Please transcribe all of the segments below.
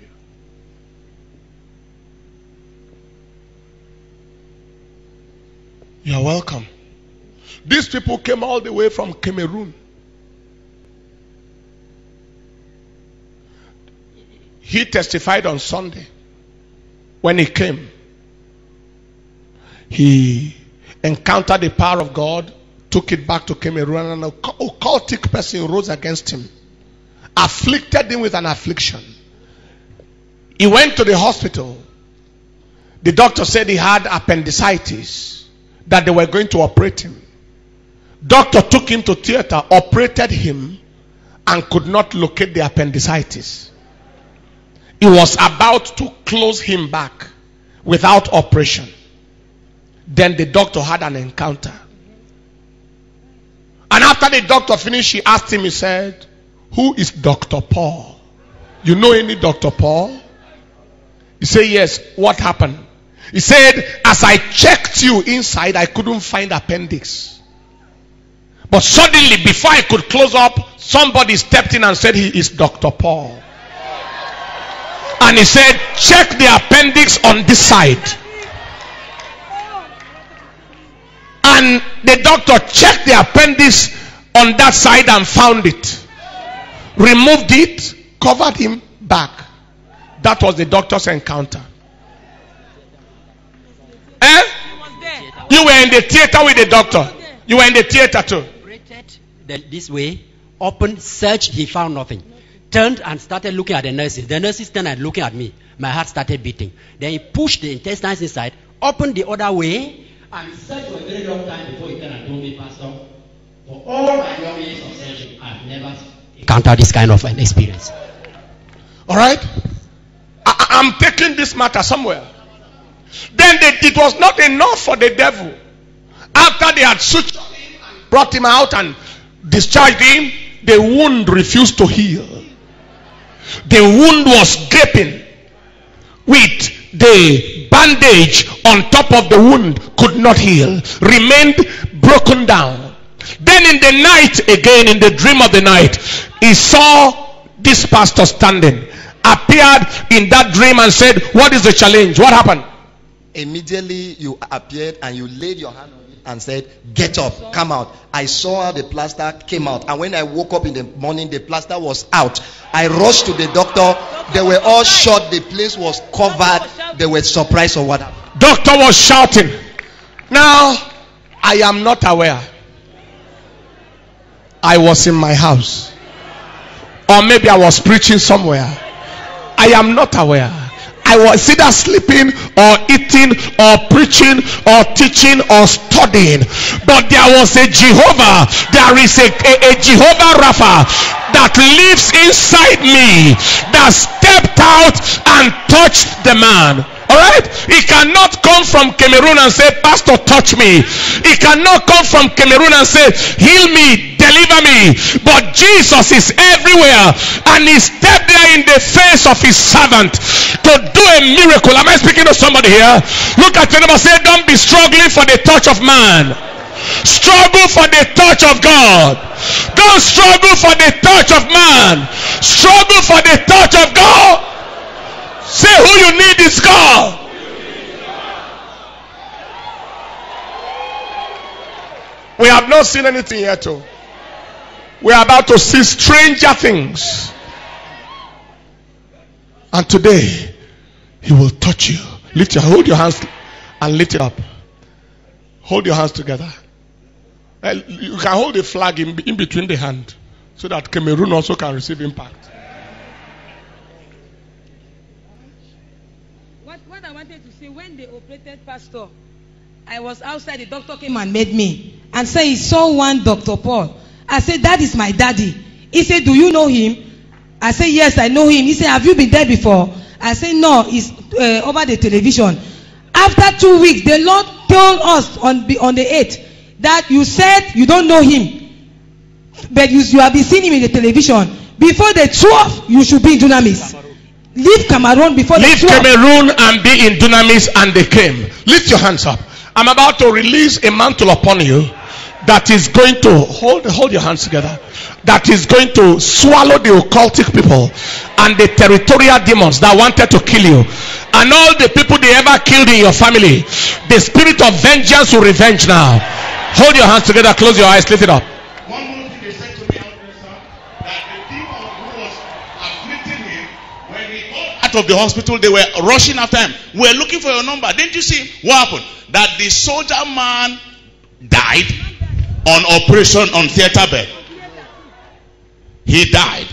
you. You're welcome. These people came all the way from Cameroon. He testified on Sunday when he came. He encountered the power of God, took it back to Cameroon, and an occultic person rose against him, afflicted him with an affliction. He went to the hospital. The doctor said he had appendicitis, that they were going to operate him. Doctor took him to theater, operated him, and could not locate the appendicitis. He was about to close him back without operation. Then the doctor had an encounter. And after the doctor finished, he asked him, he said, Who is Dr. Paul? You know any Dr. Paul? He said, Yes. What happened? He said, As I checked you inside, I couldn't find appendix. But suddenly, before I could close up, somebody stepped in and said, He is Dr. Paul. And he said, Check the appendix on this side. And the doctor checked the appendix on that side and found it. Removed it, covered him back. That was the doctor's encounter. Eh? You were in the theater with the doctor. You were in the theater too. This way, opened, searched, he found nothing. Turned and started looking at the nurses. The nurses turned and looking at me. My heart started beating. Then he pushed the intestines inside, opened the other way, and searched for a very long time before he turned and told me, Pastor, for all my young years of searching, I've never encountered this kind of an experience. All right? I, am taking this matter somewhere. Then they, it was not enough for the devil. After they had sutured him and brought him out and discharged him, the wound refused to heal. The wound was gaping with the bandage on top of the wound could not heal, remained broken down. Then in the night, again in the dream of the night, he saw this pastor standing, appeared in that dream and said, What is the challenge? What happened? Immediately you appeared and you laid your hand on it and said, Get up, come out. I saw how the plaster came out. And when I woke up in the morning, the plaster was out. I rushed to the doctor. They were all shut. The place was covered. They were surprised or what Doctor was shouting. Now, I am not aware. I was in my house. Or maybe I was preaching somewhere. I am not aware. I was either sleeping or eating or preaching or teaching or studying. But there was a Jehovah, there is a, a, a Jehovah Rapha that lives inside me that stepped out and touched the man. All right? He cannot come from Cameroon and say, Pastor, touch me. He cannot come from Cameroon and say, Heal me, deliver me. But Jesus is everywhere and he stepped there in the face of his servant to do a miracle. Am I speaking to somebody here? Look at your neighbor say, Don't be struggling for the touch of man. Struggle for the touch of God. Don't struggle for the touch of man. Struggle for the touch of God. Say who you need is God. We have not seen anything yet. Oh. We are about to see stranger things. And today, He will touch you. Lift your hold your hands and lift it up. Hold your hands together. Eh, you can hold a flag in, in between the hand so that Cameroon also can receive impact. What, what I wanted to say when they operated Pastor, I was outside. The doctor came and made me and said he saw one Dr. Paul. I said, That is my daddy. He said, Do you know him? I said, Yes, I know him. He said, Have you been there before? I said, No, it's uh, over the television. After two weeks, the Lord told us on, on the 8th that you said you don't know him, but you, you have been seeing him in the television. Before the 12th, you should be in Dunamis. Leave Cameroon before the 12th. Leave Cameroon and be in Dunamis and they came. Lift your hands up. I'm about to release a mantle upon you. that is going to hold hold your hands together that is going to swallow the occultic people and the territorial demons that wanted to kill you and all the people they ever killed in your family the spirit of vengeance will revenge now hold your hands together close your eyes lift it up One more thing they said to me out there, sir, that the demon who was afflicting him, when he got out of the hospital, they were rushing after him. We're looking for your number. Didn't you see what happened? That the soldier man died on operation on theater bed. He died,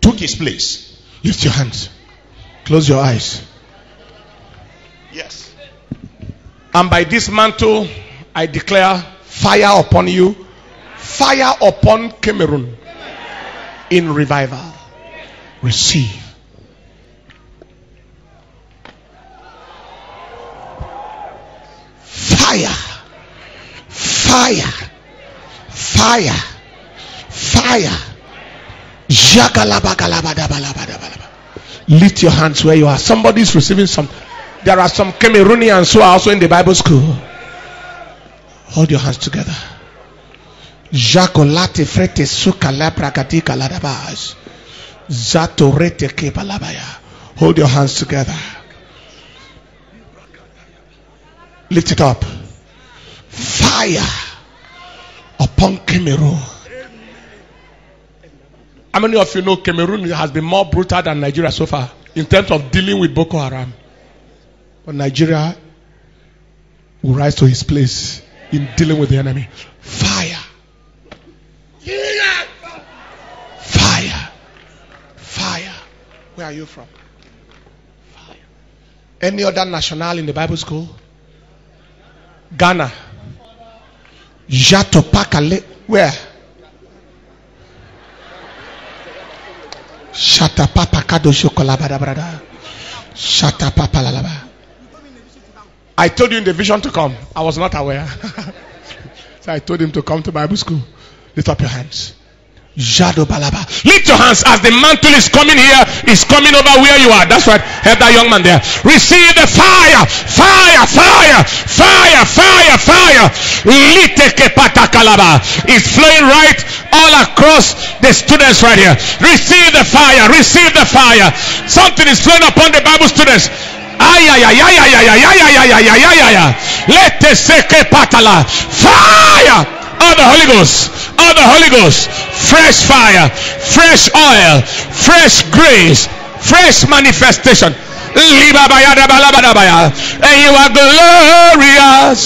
took his place. lift your hands close your eyes Yes. and by this mantle i declare fire upon you fire upon cameroon in revival receive fire. Fire. Fire. Fire. Lift your hands where you are. Somebody's receiving some there are some cameroonians who are also in the bible school. Hold your hands together. Hold your hands together. Lift it up. Fire upon Cameroon. How many of you know Cameroon has been more brutal than Nigeria so far in terms of dealing with Boko Haram? But Nigeria will rise to his place in dealing with the enemy. Fire. Fire. Fire. Where are you from? Fire. Any other national in the Bible school? Ghana. Jato Pakale. Where? Shata Papa Kado Shokolabada Brada. Shata Papa Lalaba. I told you in the vision to come. I was not aware. so I told him to come to Bible school. Lift up your hands. Lift your hands as the mantle is coming here, is coming over where you are. That's right. Help that young man there. Receive the fire, fire, fire, fire, fire, fire. Is flowing right all across the students right here. Receive the fire, receive the fire. Something is flowing upon the Bible students. Ay, ay, ay, ay, ay, ay, ay, ay, ay, ay, ay, ay, ay, ay. Let the. Fire of the Holy Ghost, of the Holy Ghost, fresh fire, fresh oil, fresh grace, fresh manifestation. And you are glorious,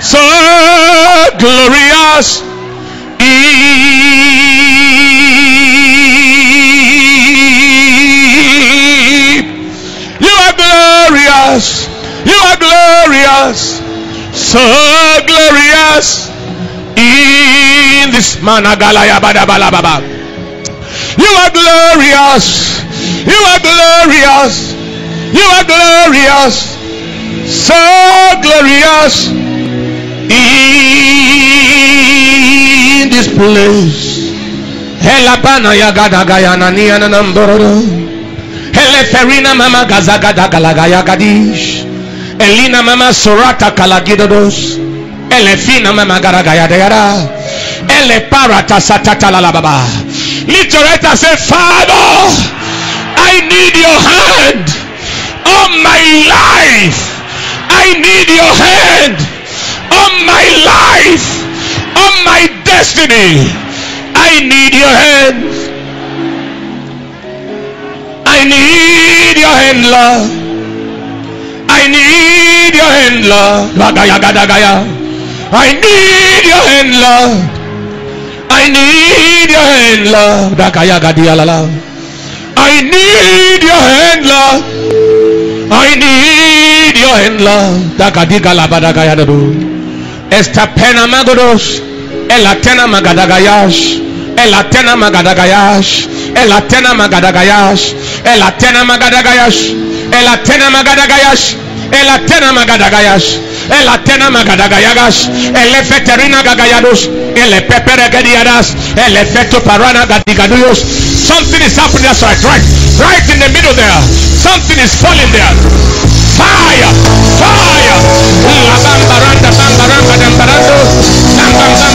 so glorious. You are glorious, you are glorious, so glorious in this badabalababa. You are glorious. You are glorious. You are glorious. So glorious in this place. Helapana yagadagayana niyana namborodo. Heleferina mama gazagada galagaya gadish. Elina mama sorata kalagidodos. Elefina mama garagaya deyara. Ele parata satata la la baba. Lift your right and say, Father, I need your hand on my life. I need your hand on my life, on my destiny. I need your hand. I need your hand, Lord. I need your hand, Lord. I need your hand, Lord. I need your hand, Lord. I need your hand, Lord. I need your hand, Lord. Dagadiga labadagaya dadu. Estapena magodos. Elatena magadagayash. Elatena magadagayash. Elatena magadagayash. Elatena magadagayash. Elatena magadagayash. Elatena magadagayash. Elatena magadagayagas. Elefeterina gagayados. Elepeperegadiadas. Elefeto parana gadigaduyos. Something is happening that's right. Right. Right in the middle there. Something is falling there. Fire. Fire. La bambaranda bambaranga dambarando. Bambamba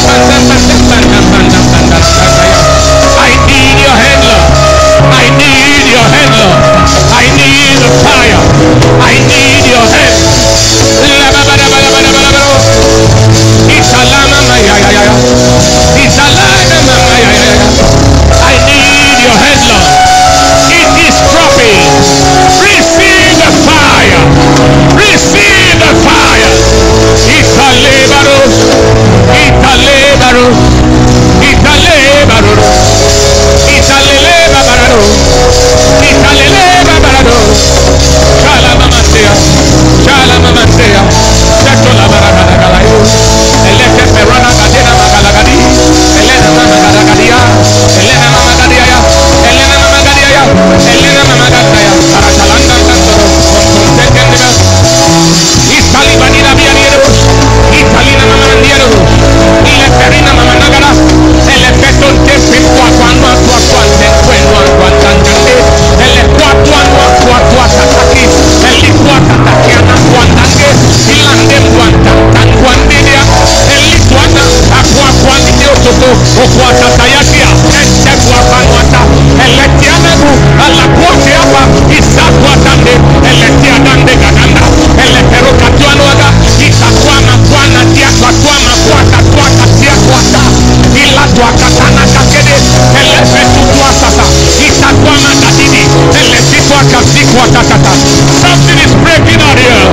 Something is breaking out here.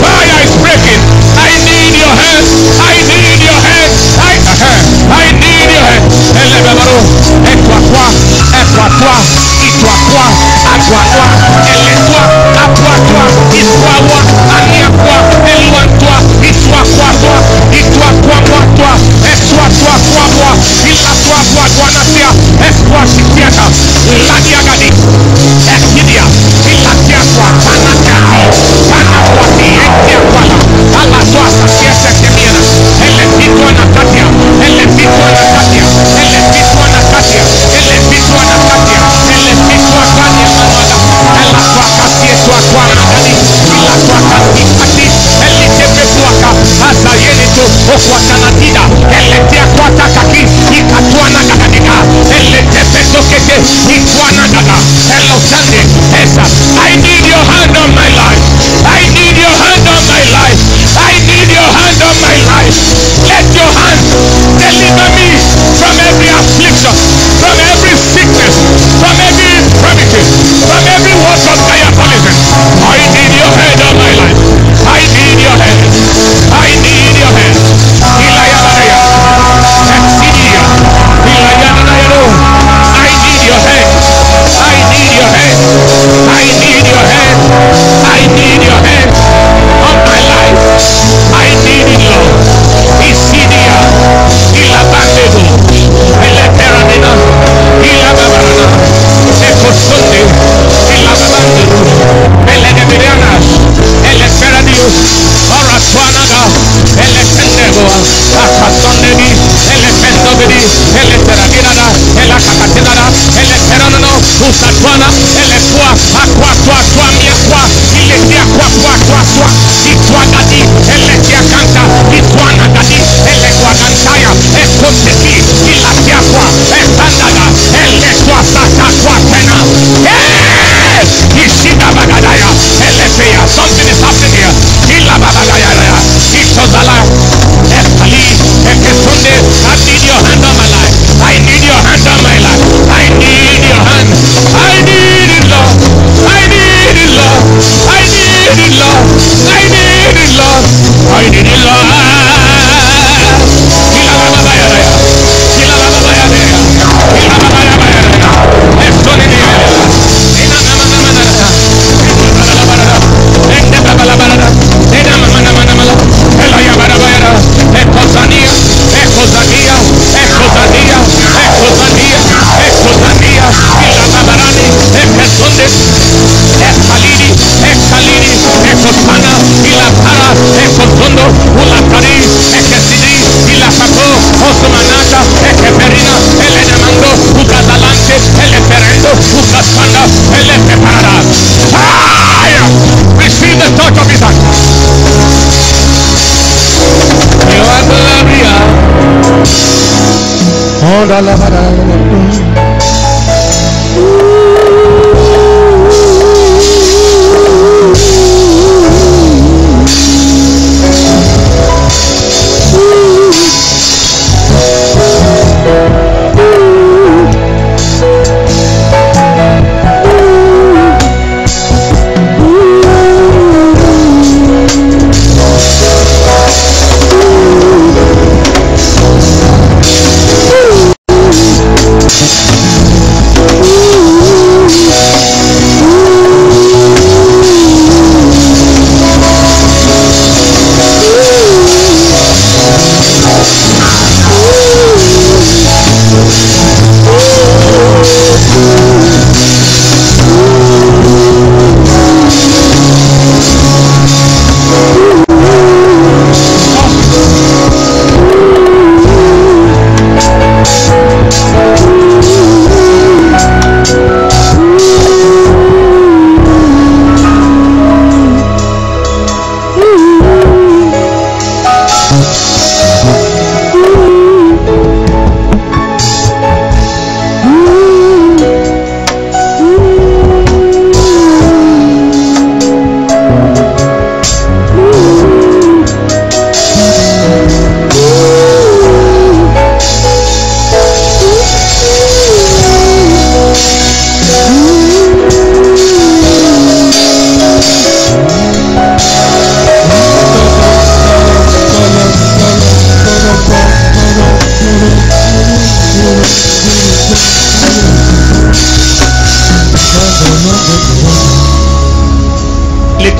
Fire is breaking. I need your hands. la la la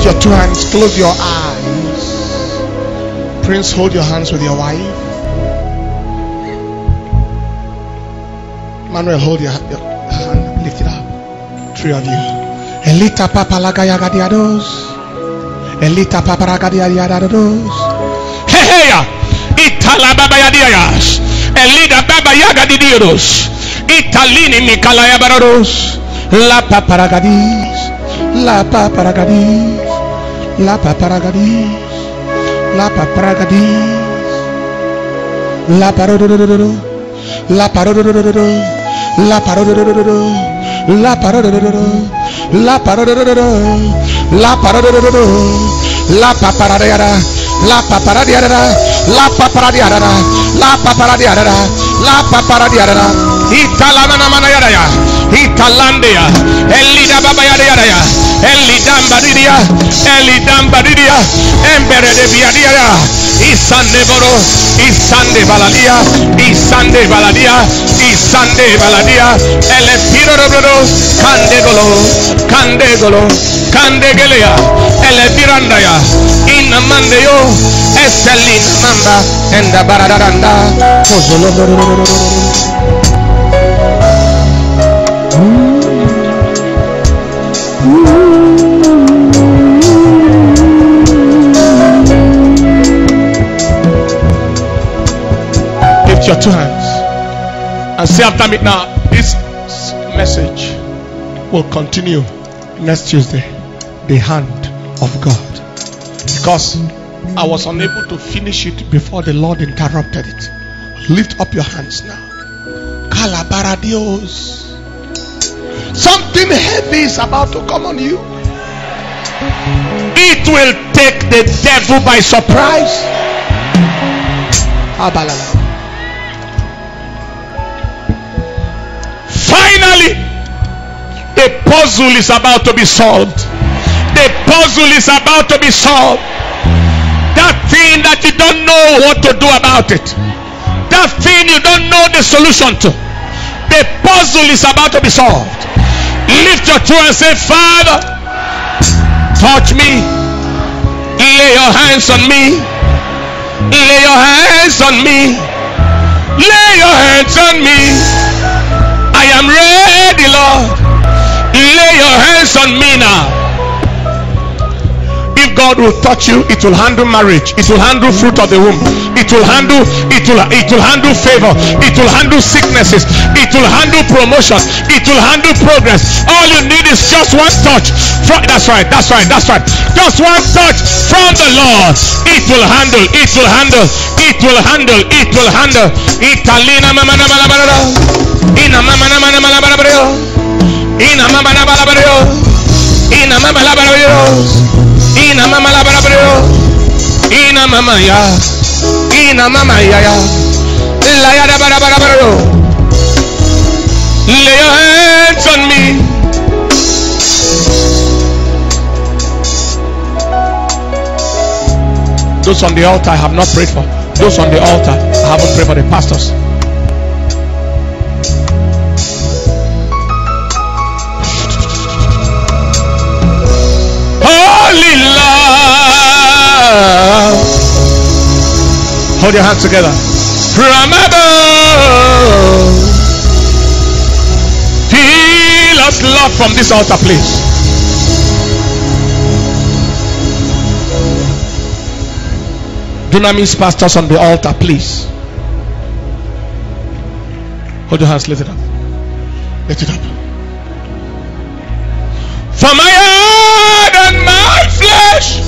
Lift your two hands, close your eyes. Prince, hold your hands with your wife. Manuel, hold your, your hand, lift it up. Three of you. Elita papalagayagadiados. Elita paparagadiadiados. Hey, hey, italababayadias. Elida babayagadidios. Italini mikalayabaros. La paparagadis. La paparagadis. La paparagadis. La paparagadis. La parododododo. La parododododo. La parododododo. La parododododo. La parododododo. La parododododo. La paparadiada. La paparadiada. La paparadiada. La paparadiada. La paparadiada. Italamana manayadaya. Italandia. Elida babayadaya. Elidambaridia, Elidambaridia, Embere de Viaria, Isande Boro, Isande Baladia, Isande Baladia, Isande Baladia, El Espiro de Boro, Candegolo, Candegolo, Candegelea, El Espirandaya, Inamandeo, Estelin Mamba, Enda Baradaranda, and say after me now. This message will continue next Tuesday. The hand of God. Because I was unable to finish it before the Lord interrupted it. Lift up your hands now. Calabaradios. Something heavy is about to come on you. It will take the devil by surprise. Abalala. Puzzle is about to be solved. The puzzle is about to be solved. That thing that you don't know what to do about it. That thing you don't know the solution to. The puzzle is about to be solved. Lift your two and say, Father, touch me. Lay your hands on me. Lay your hands on me. Lay your hands on me. I am ready, Lord. Lay your hands on me now. If God will touch you, it will handle marriage. It will handle fruit of the womb. It will handle it will it will handle favor. It will handle sicknesses. It will handle promotion. It will handle progress. All you need is just one touch. From, that's right. That's right. That's right. Just one touch from the Lord. It will handle. It will handle. It will handle. It will handle. Italina mama na mala bala. Ina mama na mala. Ina mama na bala bala. Ina mama la bala Ina mama la bala Ina mama ya. Ina mama ya ya. La ya da bala bala bala. Lay your hands on me. Those on the altar I have not prayed for. Those on the altar I haven't prayed for the pastors. Hold your hands together. From above. Feel us love from this altar, please. Do not miss pastors on the altar, please. Hold your hands, lift it up. Lift it up. For my heart and my flesh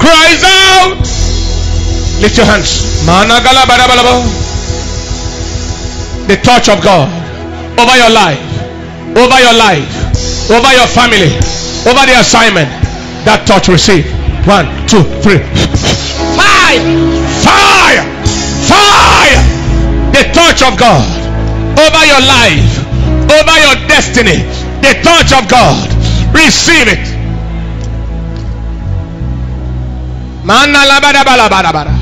cries out. Lift your hands. The touch of God over your life, over your life, over your family, over the assignment. That touch receive. One, two, three. Fire! Fire! Fire! The touch of God over your life, over your destiny. The touch of God. Receive it. Manalabadabalabalabala.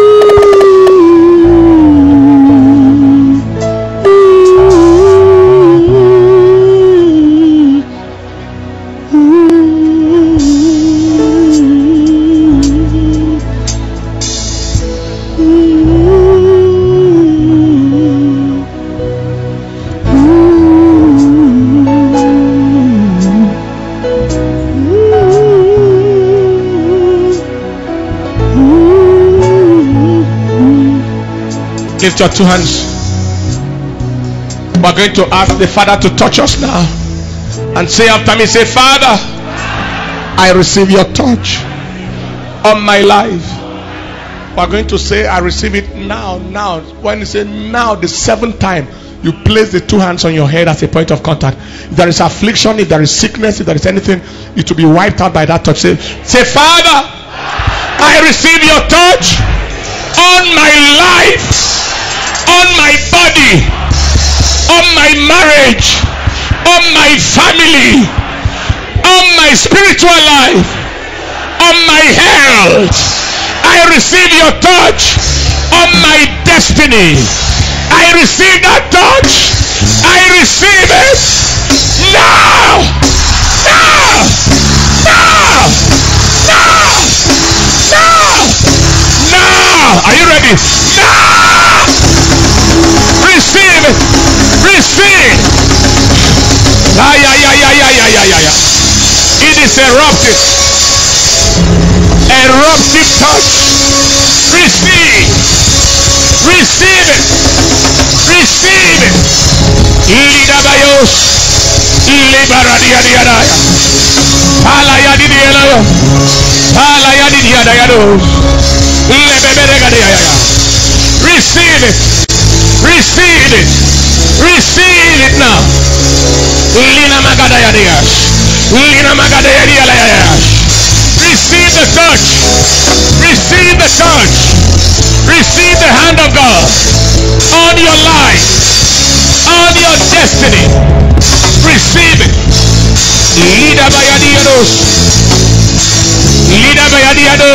Lift your two hands. We're going to ask the Father to touch us now. And say after me, say, Father, I receive your touch on my life. We're going to say, I receive it now, now. When you say now, the seventh time, you place the two hands on your head as a point of contact. If there is affliction, if there is sickness, if there is anything, it will be wiped out by that touch. Say, say Father, I receive your touch on my life, on my body, on my marriage, on my family, on my spiritual life, on my health. I receive your touch on my destiny. I receive that touch. I receive it now. Now. Now. Now. Now. Are you ready? Now. Receive it. Receive. Ah, yeah, yeah, yeah, yeah, yeah, yeah, yeah, yeah. It is eruptive. Eruptive touch. Receive. Receive it. Receive it. Ilidabayos. Ilibaradiadiadaya. Palayadidielayo. Palayadidiadayados. Ilebeberegadiadaya. Receive it. Receive it. Receive it now. Lina magadayadias. Lina magadayadialayas. Receive the touch. Receive the touch. Receive the hand of God on your life, on your destiny. Receive it. Leader by Adiados. Leader by Adiados.